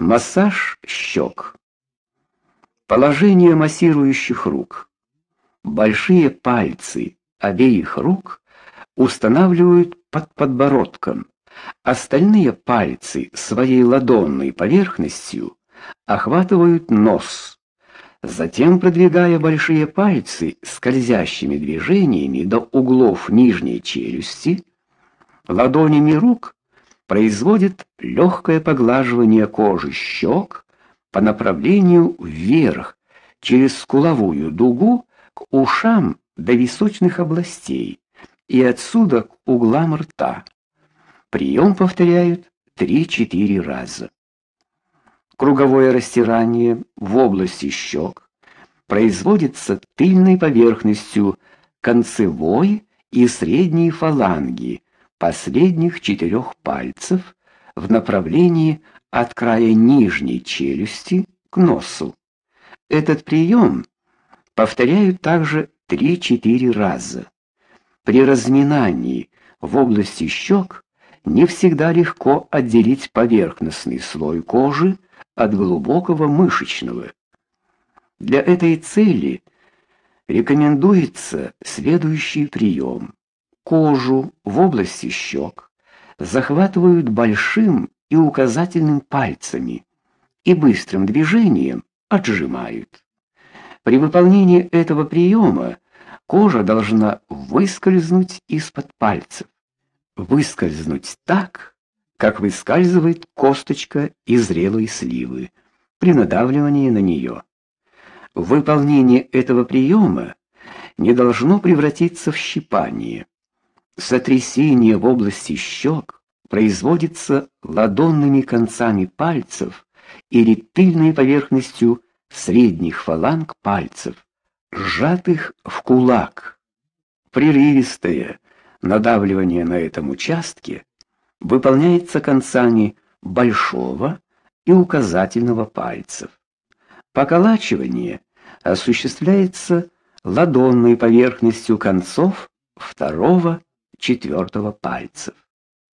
Массаж щек. Положение массирующих рук. Большие пальцы обеих рук устанавливают под подбородком. Остальные пальцы своей ладонной поверхностью охватывают нос. Затем, продвигая большие пальцы скользящими движениями до углов нижней челюсти, ладонями рук производит легкое поглаживание кожи щек по направлению вверх через скуловую дугу к ушам до височных областей и отсюда к углам рта. Прием повторяют 3-4 раза. Круговое растирание в области щек производится тыльной поверхностью концевой и средней фаланги последних четырех пальцев в направлении от края нижней челюсти к носу. Этот прием повторяют также 3-4 раза. При разминании в области щек не всегда легко отделить поверхностный слой кожи от глубокого мышечного. Для этой цели рекомендуется следующий прием кожу в области щек захватывают большим и указательным пальцами и быстрым движением отжимают. При выполнении этого приема кожа должна выскользнуть из-под пальцев. Выскользнуть так, как выскальзывает косточка из зрелой сливы при надавливании на нее. Выполнение этого приема не должно превратиться в щипание. Сотрясение в области щек производится ладонными концами пальцев или тыльной поверхностью средних фаланг пальцев, сжатых в кулак. Прерывистое надавливание на этом участке выполняется концами большого и указательного пальцев. Поколачивание осуществляется ладонной поверхностью концов второго четвертого пальцев.